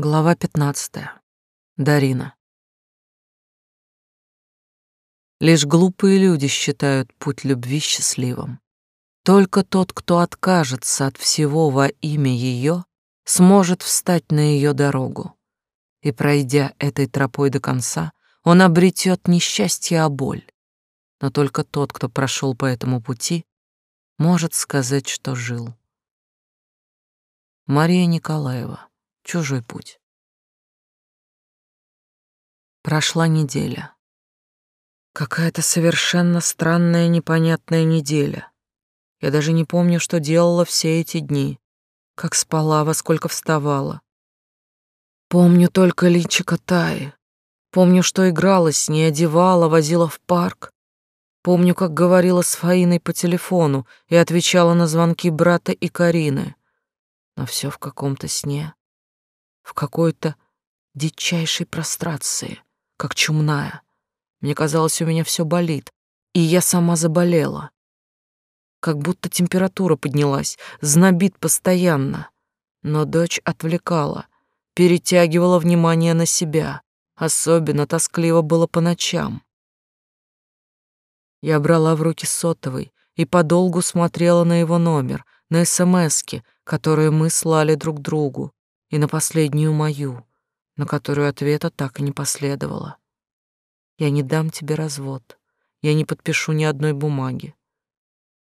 Глава 15. Дарина. Лишь глупые люди считают путь любви счастливым. Только тот, кто откажется от всего во имя ее, сможет встать на ее дорогу. И пройдя этой тропой до конца, он обретет не счастье, а боль. Но только тот, кто прошел по этому пути, может сказать, что жил. Мария Николаева. Чужой путь. Прошла неделя. Какая-то совершенно странная, непонятная неделя. Я даже не помню, что делала все эти дни, как спала, во сколько вставала. Помню только личико Таи. Помню, что играла с ней, одевала, возила в парк. Помню, как говорила с Фаиной по телефону и отвечала на звонки брата и Карины. Но все в каком-то сне в какой-то дичайшей прострации, как чумная. Мне казалось, у меня все болит, и я сама заболела. Как будто температура поднялась, знобит постоянно. Но дочь отвлекала, перетягивала внимание на себя. Особенно тоскливо было по ночам. Я брала в руки сотовый и подолгу смотрела на его номер, на СМСки, которые мы слали друг другу, и на последнюю мою, на которую ответа так и не последовало. Я не дам тебе развод. Я не подпишу ни одной бумаги.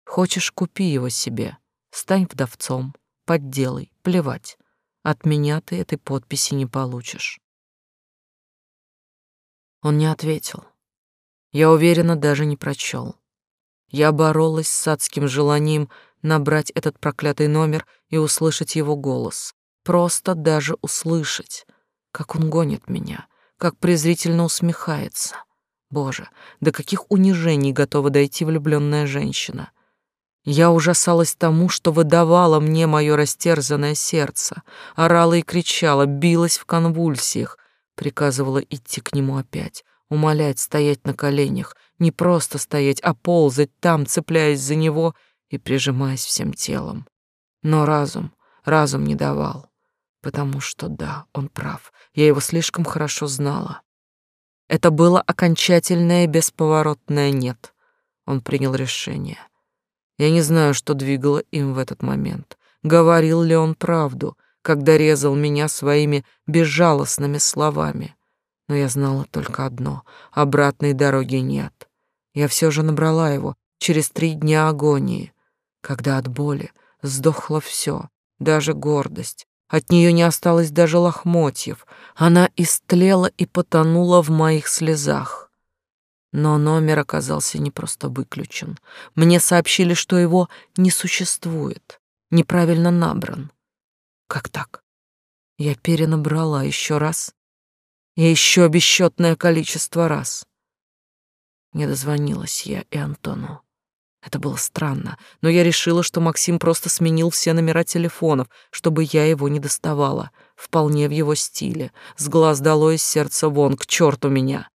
Хочешь, купи его себе. Стань вдовцом, подделай, плевать. От меня ты этой подписи не получишь. Он не ответил. Я уверена, даже не прочел. Я боролась с адским желанием набрать этот проклятый номер и услышать его голос. Просто даже услышать, как он гонит меня, как презрительно усмехается. Боже, до каких унижений готова дойти влюбленная женщина. Я ужасалась тому, что выдавало мне мое растерзанное сердце, орала и кричала, билась в конвульсиях, приказывала идти к нему опять, умолять стоять на коленях, не просто стоять, а ползать там, цепляясь за него и прижимаясь всем телом. Но разум, разум не давал. Потому что да, он прав. Я его слишком хорошо знала. Это было окончательное бесповоротное «нет». Он принял решение. Я не знаю, что двигало им в этот момент. Говорил ли он правду, когда резал меня своими безжалостными словами. Но я знала только одно — обратной дороги нет. Я все же набрала его через три дня агонии, когда от боли сдохло все, даже гордость, от нее не осталось даже лохмотьев. Она истлела и потонула в моих слезах. Но номер оказался не просто выключен. Мне сообщили, что его не существует, неправильно набран. Как так? Я перенабрала еще раз и еще бесчетное количество раз. Не дозвонилась я и Антону. Это было странно, но я решила, что Максим просто сменил все номера телефонов, чтобы я его не доставала. Вполне в его стиле. С глаз долой, из сердца вон, к черту меня.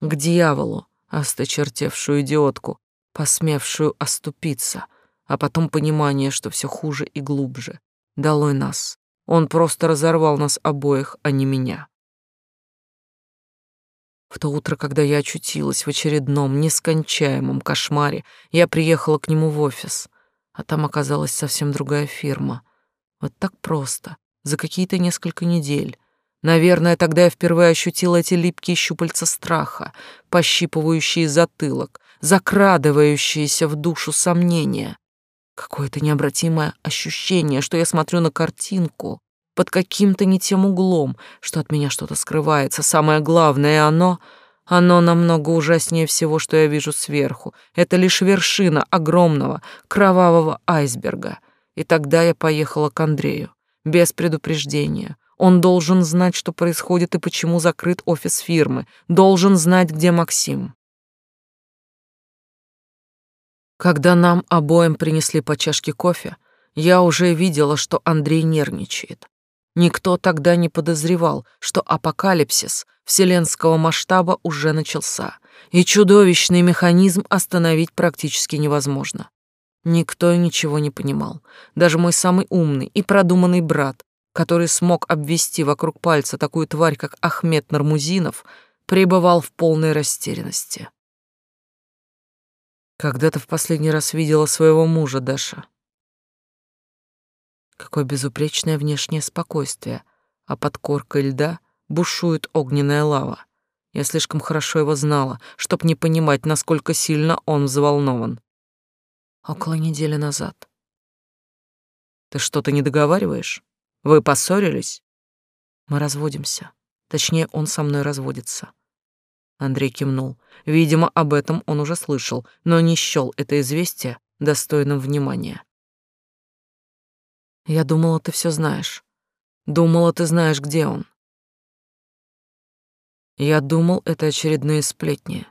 К дьяволу, осточертевшую идиотку, посмевшую оступиться, а потом понимание, что все хуже и глубже. Долой нас. Он просто разорвал нас обоих, а не меня. В то утро, когда я очутилась в очередном нескончаемом кошмаре, я приехала к нему в офис, а там оказалась совсем другая фирма. Вот так просто, за какие-то несколько недель. Наверное, тогда я впервые ощутила эти липкие щупальца страха, пощипывающие затылок, закрадывающиеся в душу сомнения. Какое-то необратимое ощущение, что я смотрю на картинку, под каким-то не тем углом, что от меня что-то скрывается. Самое главное, оно... Оно намного ужаснее всего, что я вижу сверху. Это лишь вершина огромного кровавого айсберга. И тогда я поехала к Андрею. Без предупреждения. Он должен знать, что происходит и почему закрыт офис фирмы. Должен знать, где Максим. Когда нам обоим принесли по чашке кофе, я уже видела, что Андрей нервничает. Никто тогда не подозревал, что апокалипсис вселенского масштаба уже начался, и чудовищный механизм остановить практически невозможно. Никто ничего не понимал. Даже мой самый умный и продуманный брат который смог обвести вокруг пальца такую тварь, как Ахмед Нармузинов, пребывал в полной растерянности. Когда ты в последний раз видела своего мужа, Даша? Какое безупречное внешнее спокойствие, а под коркой льда бушует огненная лава. Я слишком хорошо его знала, чтоб не понимать, насколько сильно он взволнован. Около недели назад. Ты что-то не договариваешь? Вы поссорились? Мы разводимся. Точнее, он со мной разводится. Андрей кивнул. Видимо, об этом он уже слышал, но не счёл это известие достойным внимания. Я думала, ты все знаешь. Думала, ты знаешь, где он. Я думал, это очередные сплетни.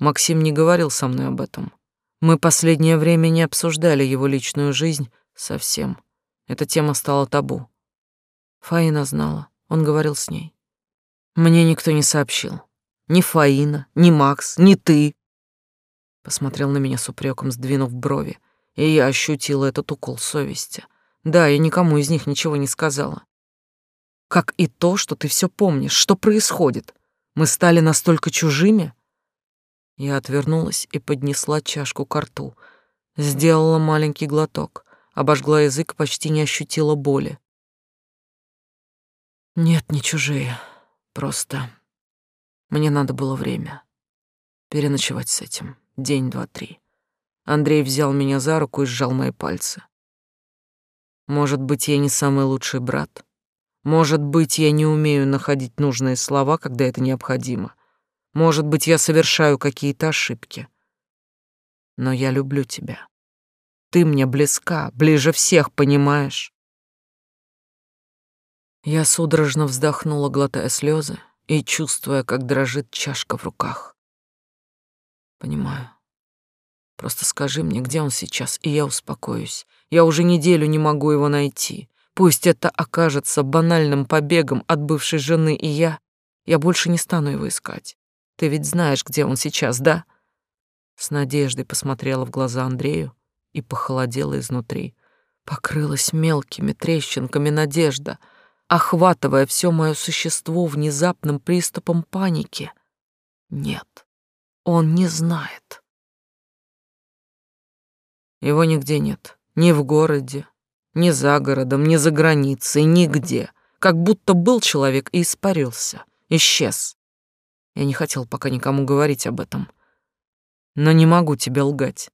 Максим не говорил со мной об этом. Мы последнее время не обсуждали его личную жизнь совсем. Эта тема стала табу. Фаина знала, он говорил с ней. Мне никто не сообщил. Ни Фаина, ни Макс, ни ты. Посмотрел на меня с упреком, сдвинув брови, и я ощутила этот укол совести. Да, я никому из них ничего не сказала. Как и то, что ты все помнишь, что происходит. Мы стали настолько чужими? Я отвернулась и поднесла чашку к рту. Сделала маленький глоток, обожгла язык, почти не ощутила боли. Нет, не чужие. Просто мне надо было время переночевать с этим. День, два, три. Андрей взял меня за руку и сжал мои пальцы. Может быть, я не самый лучший брат, может быть, я не умею находить нужные слова, когда это необходимо. Может быть, я совершаю какие-то ошибки. Но я люблю тебя. Ты мне близка, ближе всех, понимаешь? Я судорожно вздохнула, глотая слезы и чувствуя, как дрожит чашка в руках. Понимаю. Просто скажи мне, где он сейчас, и я успокоюсь. Я уже неделю не могу его найти. Пусть это окажется банальным побегом от бывшей жены, и я... Я больше не стану его искать. Ты ведь знаешь, где он сейчас, да?» С надеждой посмотрела в глаза Андрею и похолодела изнутри. Покрылась мелкими трещинками надежда, охватывая все мое существо внезапным приступом паники. Нет, он не знает. Его нигде нет, ни в городе, ни за городом, ни за границей, нигде. Как будто был человек и испарился, исчез. Я не хотел пока никому говорить об этом. Но не могу тебе лгать.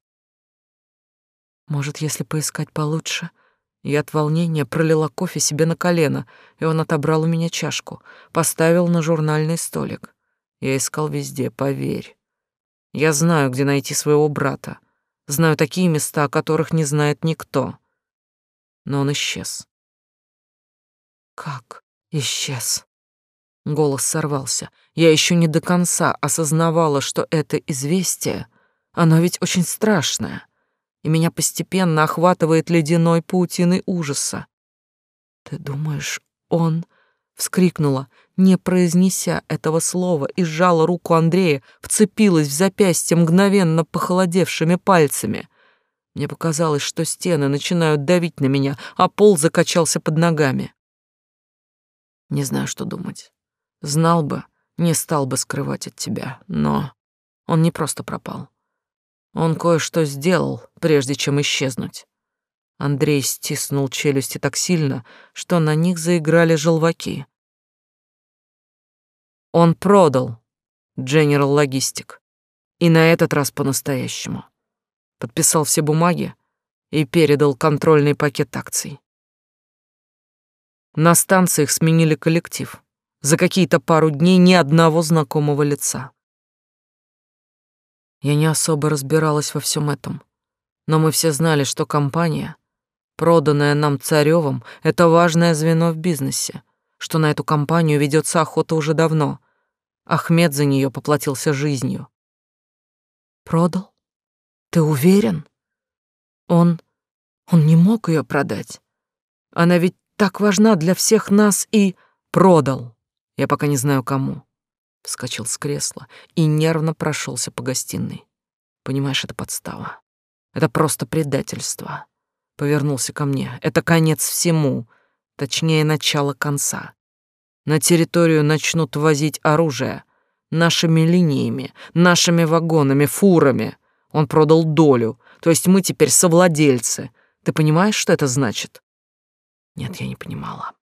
Может, если поискать получше? Я от волнения пролила кофе себе на колено, и он отобрал у меня чашку, поставил на журнальный столик. Я искал везде, поверь. Я знаю, где найти своего брата. Знаю такие места, о которых не знает никто но он исчез. Как исчез? Голос сорвался. Я еще не до конца осознавала, что это известие, оно ведь очень страшное, и меня постепенно охватывает ледяной паутиной ужаса. Ты думаешь, он вскрикнула, не произнеся этого слова, и сжала руку Андрея, вцепилась в запястье мгновенно похолодевшими пальцами. Мне показалось, что стены начинают давить на меня, а пол закачался под ногами. Не знаю, что думать. Знал бы, не стал бы скрывать от тебя, но он не просто пропал. Он кое-что сделал, прежде чем исчезнуть. Андрей стиснул челюсти так сильно, что на них заиграли желваки. Он продал General Logistic. И на этот раз по-настоящему подписал все бумаги и передал контрольный пакет акций. На станциях сменили коллектив. За какие-то пару дней ни одного знакомого лица. Я не особо разбиралась во всем этом, но мы все знали, что компания, проданная нам Царевым, это важное звено в бизнесе, что на эту компанию ведется охота уже давно. Ахмед за нее поплатился жизнью. Продал? Ты уверен? Он... он не мог ее продать. Она ведь так важна для всех нас и... Продал. Я пока не знаю кому. Вскочил с кресла и нервно прошелся по гостиной. Понимаешь, это подстава. Это просто предательство. Повернулся ко мне. Это конец всему. точнее, начало конца. На территорию начнут возить оружие нашими линиями, нашими вагонами, фурами. Он продал долю, то есть мы теперь совладельцы. Ты понимаешь, что это значит? Нет, я не понимала.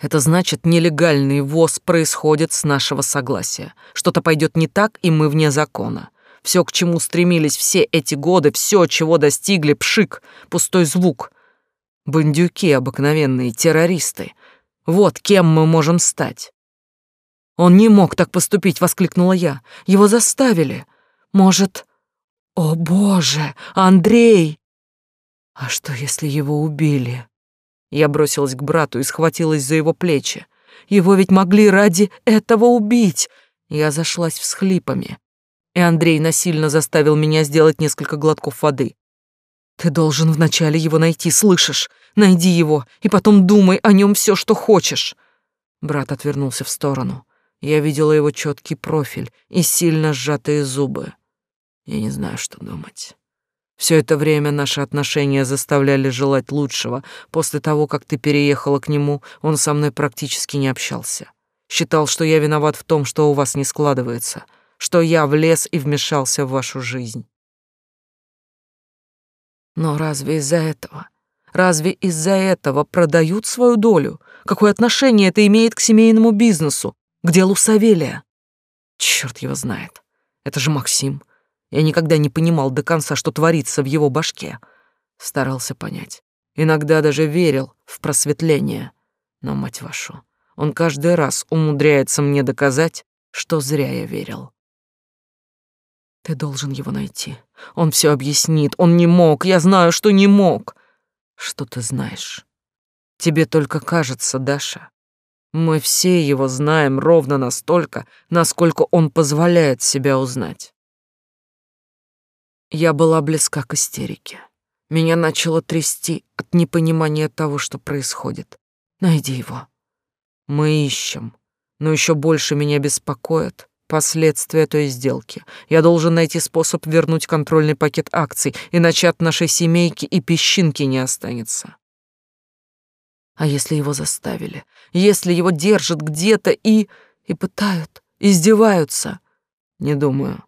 Это значит, нелегальный ввоз происходит с нашего согласия. Что-то пойдет не так, и мы вне закона. Все, к чему стремились все эти годы, все, чего достигли, пшик, пустой звук. Бандюки обыкновенные, террористы. Вот кем мы можем стать. Он не мог так поступить, воскликнула я. Его заставили. Может... О, боже, Андрей! А что, если его убили? Я бросилась к брату и схватилась за его плечи. Его ведь могли ради этого убить. Я зашлась всхлипами, и Андрей насильно заставил меня сделать несколько глотков воды. Ты должен вначале его найти, слышишь? Найди его, и потом думай о нем все, что хочешь. Брат отвернулся в сторону. Я видела его четкий профиль и сильно сжатые зубы. Я не знаю, что думать. Все это время наши отношения заставляли желать лучшего. После того, как ты переехала к нему, он со мной практически не общался. Считал, что я виноват в том, что у вас не складывается, что я влез и вмешался в вашу жизнь. Но разве из-за этого? Разве из-за этого продают свою долю? Какое отношение это имеет к семейному бизнесу, к делу Савелия? Черт его знает. Это же Максим. Я никогда не понимал до конца, что творится в его башке. Старался понять. Иногда даже верил в просветление. Но, мать вашу, он каждый раз умудряется мне доказать, что зря я верил. Ты должен его найти. Он все объяснит. Он не мог. Я знаю, что не мог. Что ты знаешь? Тебе только кажется, Даша. Мы все его знаем ровно настолько, насколько он позволяет себя узнать. Я была близка к истерике. Меня начало трясти от непонимания того, что происходит. Найди его. Мы ищем. Но еще больше меня беспокоит последствия той сделки. Я должен найти способ вернуть контрольный пакет акций, иначе от нашей семейки и песчинки не останется. А если его заставили? Если его держат где-то и... и пытают, издеваются? Не думаю.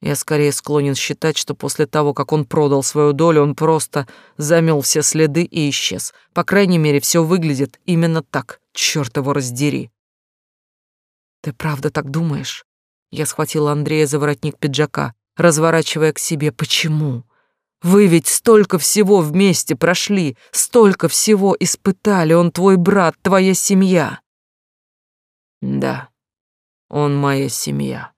Я скорее склонен считать, что после того, как он продал свою долю, он просто замел все следы и исчез. По крайней мере, все выглядит именно так, черт его раздери. Ты правда так думаешь? Я схватила Андрея за воротник пиджака, разворачивая к себе. Почему? Вы ведь столько всего вместе прошли, столько всего испытали. Он твой брат, твоя семья. Да, он моя семья.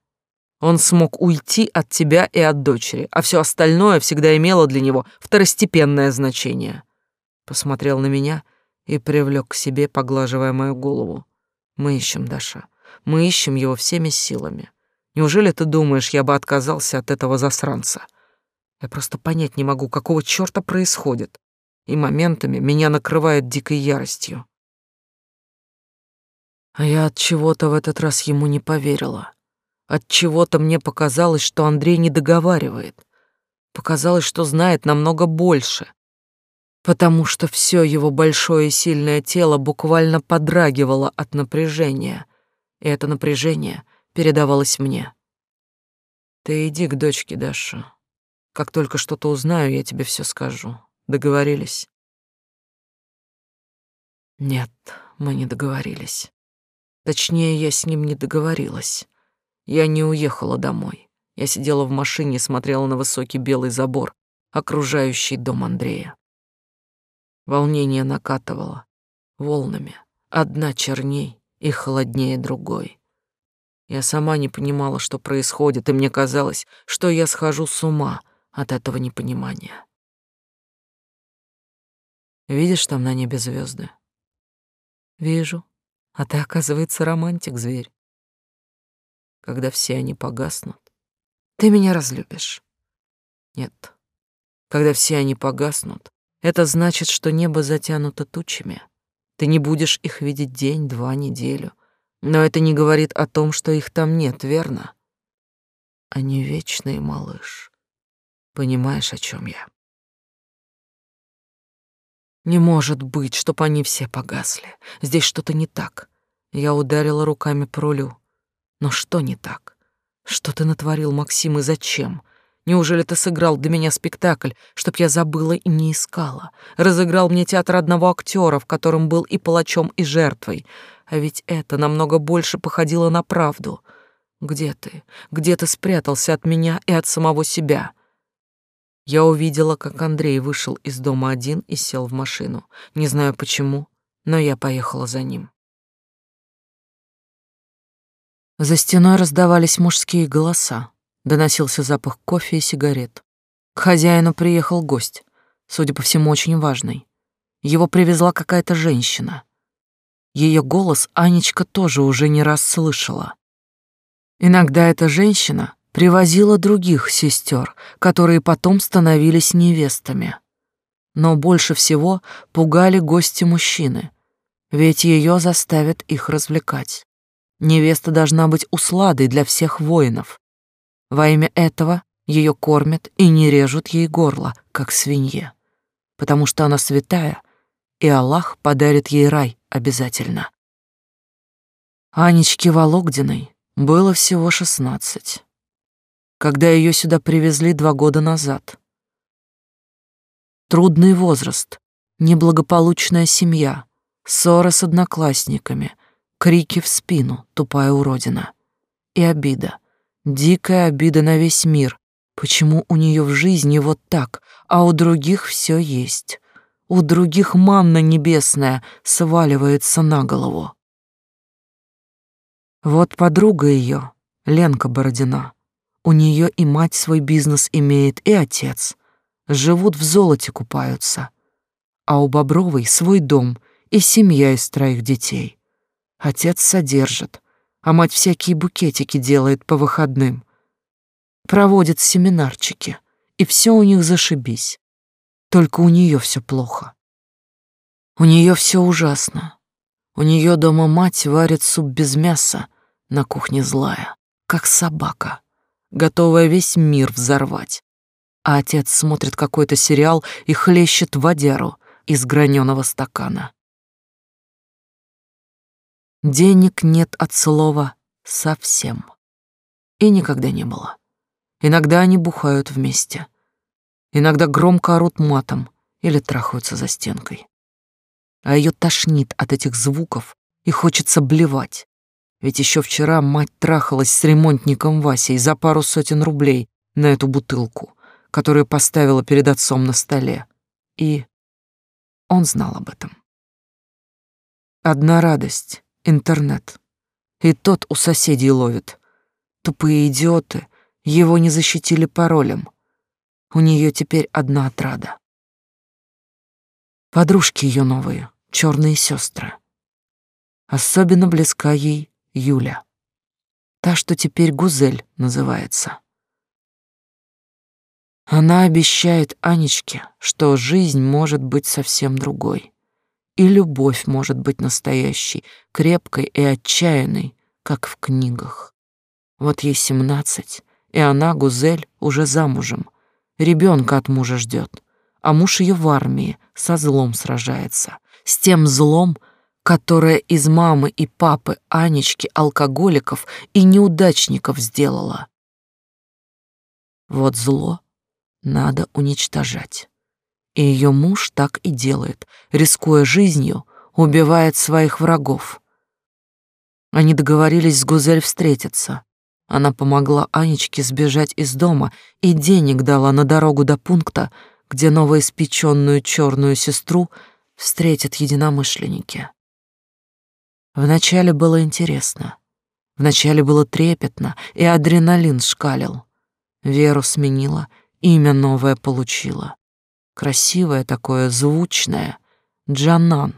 Он смог уйти от тебя и от дочери, а все остальное всегда имело для него второстепенное значение. Посмотрел на меня и привлек к себе, поглаживая мою голову. Мы ищем Даша. Мы ищем его всеми силами. Неужели ты думаешь, я бы отказался от этого засранца? Я просто понять не могу, какого чёрта происходит. И моментами меня накрывает дикой яростью. А я от чего-то в этот раз ему не поверила. От чего-то мне показалось, что Андрей не договаривает. Показалось, что знает намного больше. Потому что все его большое и сильное тело буквально подрагивало от напряжения. И это напряжение передавалось мне. Ты иди к дочке, Даша. Как только что-то узнаю, я тебе все скажу. Договорились? Нет, мы не договорились. Точнее, я с ним не договорилась. Я не уехала домой. Я сидела в машине и смотрела на высокий белый забор, окружающий дом Андрея. Волнение накатывало волнами, одна черней и холоднее другой. Я сама не понимала, что происходит, и мне казалось, что я схожу с ума от этого непонимания. Видишь там на небе звезды? Вижу. А ты, оказывается, романтик, зверь. Когда все они погаснут, ты меня разлюбишь. Нет. Когда все они погаснут, это значит, что небо затянуто тучами. Ты не будешь их видеть день, два, неделю — но это не говорит о том, что их там нет, верно? Они вечные, малыш. Понимаешь, о чем я? Не может быть, чтоб они все погасли. Здесь что-то не так. Я ударила руками по рулю. Но что не так? Что ты натворил, Максим, и зачем? Неужели ты сыграл для меня спектакль, чтоб я забыла и не искала? Разыграл мне театр одного актера, в котором был и палачом, и жертвой. А ведь это намного больше походило на правду. Где ты? Где ты спрятался от меня и от самого себя?» Я увидела, как Андрей вышел из дома один и сел в машину. Не знаю почему, но я поехала за ним. За стеной раздавались мужские голоса. Доносился запах кофе и сигарет. К хозяину приехал гость, судя по всему, очень важный. Его привезла какая-то женщина. Ее голос Анечка тоже уже не раз слышала. Иногда эта женщина привозила других сестер, которые потом становились невестами. Но больше всего пугали гости мужчины, ведь ее заставят их развлекать. Невеста должна быть усладой для всех воинов. Во имя этого ее кормят и не режут ей горло, как свинье, потому что она святая, и Аллах подарит ей рай обязательно. Анечке Вологдиной было всего шестнадцать когда ее сюда привезли два года назад. Трудный возраст, неблагополучная семья, ссора с одноклассниками, крики в спину, тупая уродина. И обида, дикая обида на весь мир. Почему у нее в жизни вот так, а у других все есть? У других манна небесная сваливается на голову. Вот подруга ее, Ленка Бородина, у нее и мать свой бизнес имеет, и отец. Живут в золоте купаются. А у Бобровой свой дом и семья из троих детей. Отец содержит, а мать всякие букетики делает по выходным. Проводит семинарчики, и все у них зашибись. Только у нее все плохо. У нее все ужасно. У нее дома мать варит суп без мяса, на кухне злая, как собака готовая весь мир взорвать. А отец смотрит какой-то сериал и хлещет водяру из граненого стакана. Денег нет от слова совсем. И никогда не было. Иногда они бухают вместе. Иногда громко орут матом или трахаются за стенкой. А ее тошнит от этих звуков и хочется блевать. Ведь еще вчера мать трахалась с ремонтником Васей за пару сотен рублей на эту бутылку, которую поставила перед отцом на столе. И он знал об этом. Одна радость — интернет. И тот у соседей ловит. Тупые идиоты, его не защитили паролем. У нее теперь одна отрада. Подружки ее новые, черные сестры. Особенно близка ей Юля. Та, что теперь Гузель называется. Она обещает Анечке, что жизнь может быть совсем другой. И любовь может быть настоящей, крепкой и отчаянной, как в книгах. Вот ей семнадцать, и она, Гузель, уже замужем. Ребенка от мужа ждет, а муж ее в армии со злом сражается. С тем злом, которая из мамы и папы Анечки алкоголиков и неудачников сделала. Вот зло надо уничтожать. И ее муж так и делает, рискуя жизнью, убивает своих врагов. Они договорились с Гузель встретиться. Она помогла Анечке сбежать из дома и денег дала на дорогу до пункта, где новоиспеченную черную сестру встретят единомышленники. Вначале было интересно. Вначале было трепетно, и адреналин шкалил. Веру сменила, имя новое получила. Красивое такое, звучное. Джанан.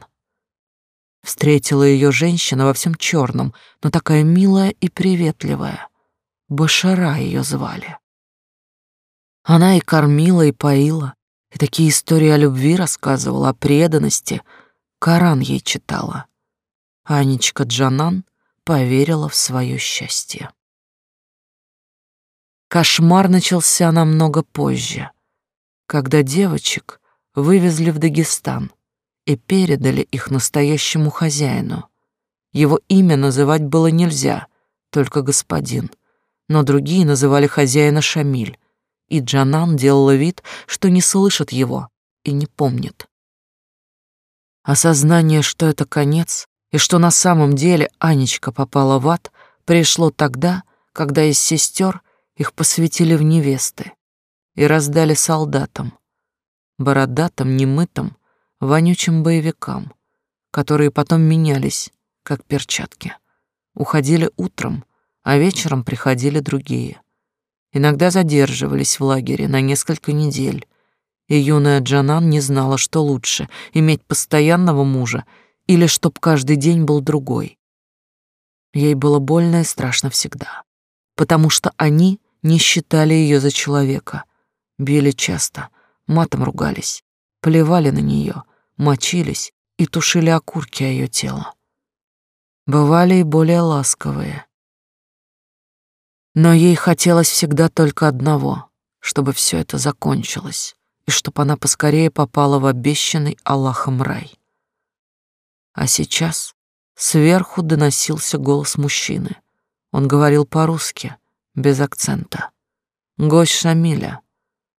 Встретила ее женщина во всем черном, но такая милая и приветливая. Башара ее звали. Она и кормила, и поила, и такие истории о любви рассказывала, о преданности. Коран ей читала. Анечка Джанан поверила в свое счастье. Кошмар начался намного позже, когда девочек вывезли в Дагестан и передали их настоящему хозяину. Его имя называть было нельзя, только господин, но другие называли хозяина Шамиль, и Джанан делала вид, что не слышит его и не помнит. Осознание, что это конец, и что на самом деле Анечка попала в ад, пришло тогда, когда из сестер их посвятили в невесты и раздали солдатам, бородатым, немытым, вонючим боевикам, которые потом менялись, как перчатки. Уходили утром, а вечером приходили другие. Иногда задерживались в лагере на несколько недель, и юная Джанан не знала, что лучше — иметь постоянного мужа или чтоб каждый день был другой. Ей было больно и страшно всегда, потому что они не считали ее за человека, били часто, матом ругались, плевали на нее, мочились и тушили окурки о ее тело. Бывали и более ласковые. Но ей хотелось всегда только одного, чтобы все это закончилось и чтобы она поскорее попала в обещанный Аллахом рай. А сейчас сверху доносился голос мужчины. Он говорил по-русски, без акцента. Гость Шамиля,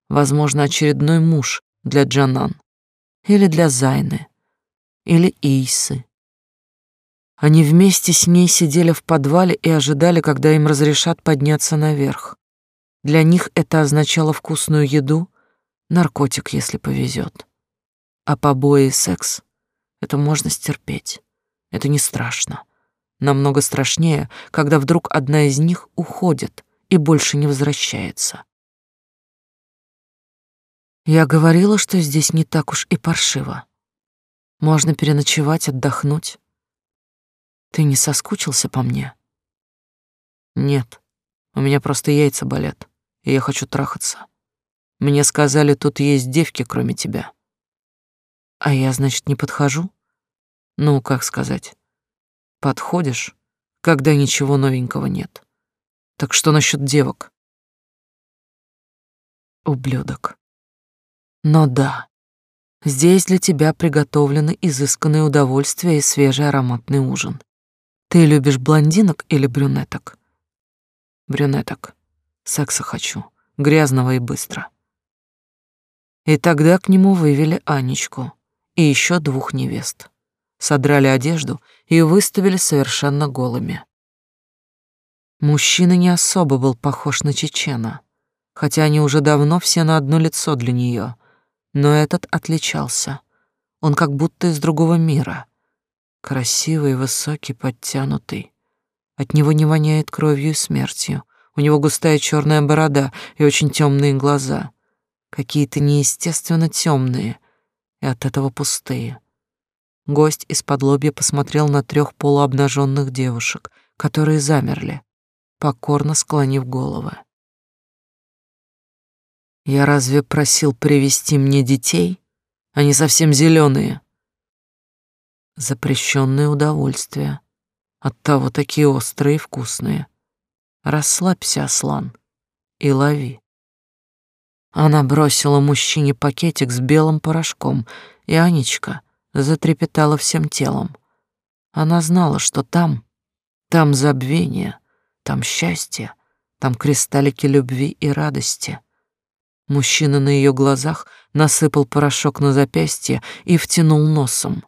возможно, очередной муж для Джанан или для Зайны или Исы. Они вместе с ней сидели в подвале и ожидали, когда им разрешат подняться наверх. Для них это означало вкусную еду наркотик, если повезет. А побои и секс — это можно стерпеть. Это не страшно. Намного страшнее, когда вдруг одна из них уходит и больше не возвращается. Я говорила, что здесь не так уж и паршиво. Можно переночевать, отдохнуть. Ты не соскучился по мне? Нет, у меня просто яйца болят, и я хочу трахаться. Мне сказали, тут есть девки, кроме тебя. А я, значит, не подхожу? Ну, как сказать? Подходишь, когда ничего новенького нет. Так что насчет девок? Ублюдок. Но да, здесь для тебя приготовлены изысканные удовольствия и свежий ароматный ужин. Ты любишь блондинок или брюнеток? Брюнеток. Секса хочу, грязного и быстро. И тогда к нему вывели Анечку и еще двух невест. Содрали одежду и выставили совершенно голыми. Мужчина не особо был похож на чечена, хотя они уже давно все на одно лицо для нее, но этот отличался. Он как будто из другого мира. Красивый, высокий, подтянутый. От него не воняет кровью и смертью. У него густая черная борода и очень темные глаза какие-то неестественно темные и от этого пустые. Гость из-под лобья посмотрел на трех полуобнаженных девушек, которые замерли, покорно склонив головы. Я разве просил привести мне детей? Они совсем зеленые. Запрещенные удовольствия. Оттого такие острые и вкусные. Расслабься, Аслан, и лови. Она бросила мужчине пакетик с белым порошком, и Анечка затрепетала всем телом. Она знала, что там, там забвение, там счастье, там кристаллики любви и радости. Мужчина на ее глазах насыпал порошок на запястье и втянул носом,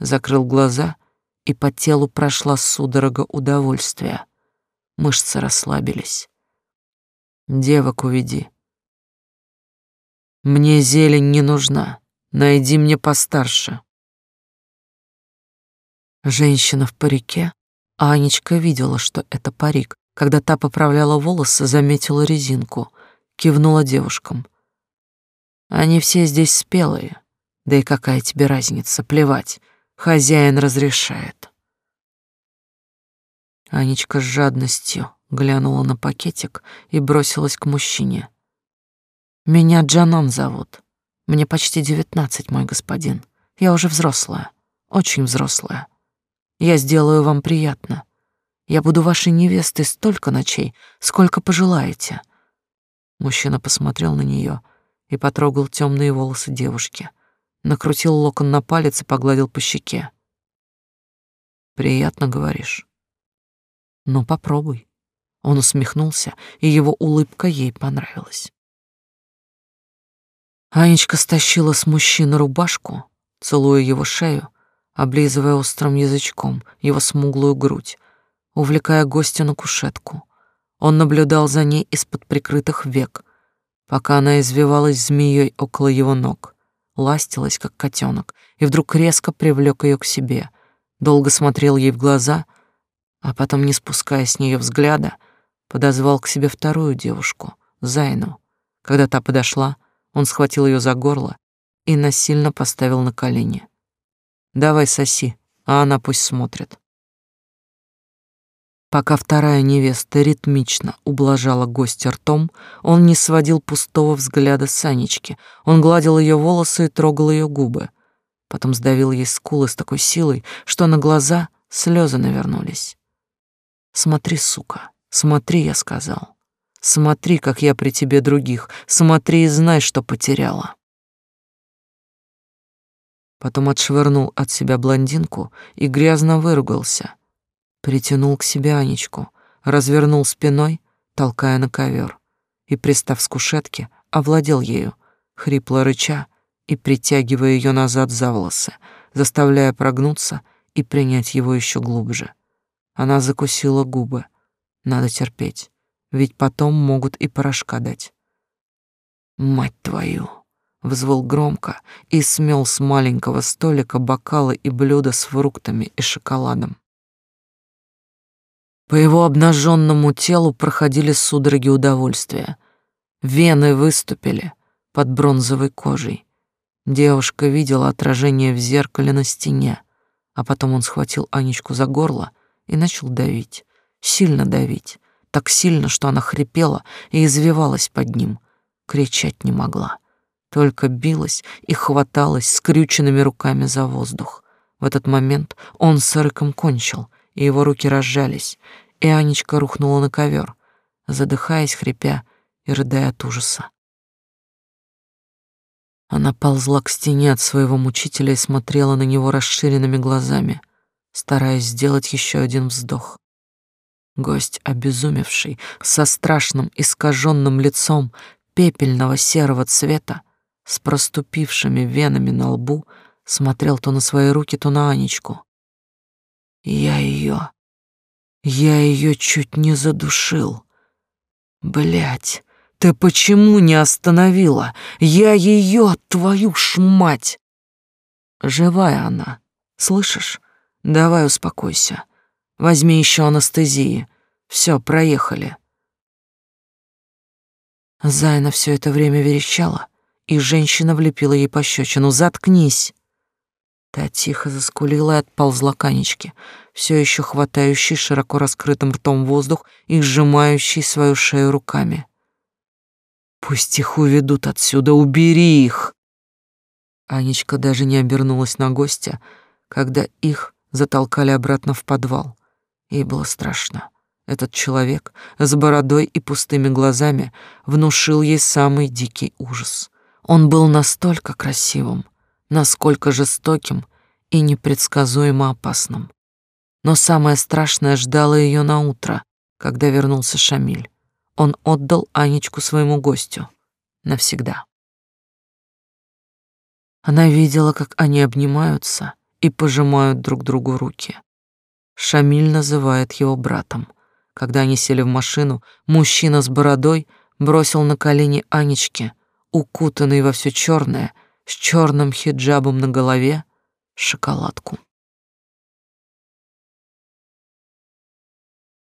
закрыл глаза, и по телу прошла судорога удовольствия. Мышцы расслабились. «Девок уведи», мне зелень не нужна. Найди мне постарше. Женщина в парике. Анечка видела, что это парик. Когда та поправляла волосы, заметила резинку. Кивнула девушкам. Они все здесь спелые. Да и какая тебе разница, плевать. Хозяин разрешает. Анечка с жадностью глянула на пакетик и бросилась к мужчине. Меня Джанон зовут. Мне почти девятнадцать, мой господин. Я уже взрослая, очень взрослая. Я сделаю вам приятно. Я буду вашей невестой столько ночей, сколько пожелаете. Мужчина посмотрел на нее и потрогал темные волосы девушки. накрутил локон на палец и погладил по щеке. Приятно говоришь. Ну, попробуй. Он усмехнулся, и его улыбка ей понравилась. Анечка стащила с мужчины рубашку, целуя его шею, облизывая острым язычком его смуглую грудь, увлекая гостя на кушетку. Он наблюдал за ней из-под прикрытых век, пока она извивалась змеей около его ног, ластилась, как котенок, и вдруг резко привлек ее к себе, долго смотрел ей в глаза, а потом, не спуская с нее взгляда, подозвал к себе вторую девушку, Зайну. Когда та подошла, он схватил ее за горло и насильно поставил на колени. «Давай соси, а она пусть смотрит». Пока вторая невеста ритмично ублажала гостя ртом, он не сводил пустого взгляда с Анечки. Он гладил ее волосы и трогал ее губы. Потом сдавил ей скулы с такой силой, что на глаза слезы навернулись. «Смотри, сука, смотри», — я сказал. «Смотри, как я при тебе других. Смотри и знай, что потеряла». Потом отшвырнул от себя блондинку и грязно выругался — притянул к себе Анечку, развернул спиной, толкая на ковер, и, пристав с кушетки, овладел ею, хрипло рыча и притягивая ее назад за волосы, заставляя прогнуться и принять его еще глубже. Она закусила губы. Надо терпеть, ведь потом могут и порошка дать. «Мать твою!» — взвыл громко и смел с маленького столика бокалы и блюда с фруктами и шоколадом. По его обнаженному телу проходили судороги удовольствия. Вены выступили под бронзовой кожей. Девушка видела отражение в зеркале на стене, а потом он схватил Анечку за горло и начал давить, сильно давить, так сильно, что она хрипела и извивалась под ним, кричать не могла, только билась и хваталась скрюченными руками за воздух. В этот момент он с рыком кончил, и его руки разжались, и Анечка рухнула на ковер, задыхаясь, хрипя и рыдая от ужаса. Она ползла к стене от своего мучителя и смотрела на него расширенными глазами, стараясь сделать еще один вздох. Гость, обезумевший, со страшным искаженным лицом пепельного серого цвета, с проступившими венами на лбу, смотрел то на свои руки, то на Анечку. Я ее, я ее чуть не задушил. Блять, ты почему не остановила? Я ее, твою ж мать! Живая она, слышишь? Давай успокойся. Возьми еще анестезии. Все, проехали. Зайна все это время верещала, и женщина влепила ей пощечину. «Заткнись!» Та тихо заскулила и отползла к Анечке, все еще хватающий широко раскрытым ртом воздух и сжимающий свою шею руками. «Пусть их уведут отсюда, убери их!» Анечка даже не обернулась на гостя, когда их затолкали обратно в подвал. Ей было страшно. Этот человек с бородой и пустыми глазами внушил ей самый дикий ужас. Он был настолько красивым, насколько жестоким и непредсказуемо опасным. Но самое страшное ждало ее на утро, когда вернулся Шамиль. Он отдал Анечку своему гостю навсегда. Она видела, как они обнимаются и пожимают друг другу руки. Шамиль называет его братом. Когда они сели в машину, мужчина с бородой бросил на колени Анечки, укутанный во все черное, с черным хиджабом на голове, шоколадку.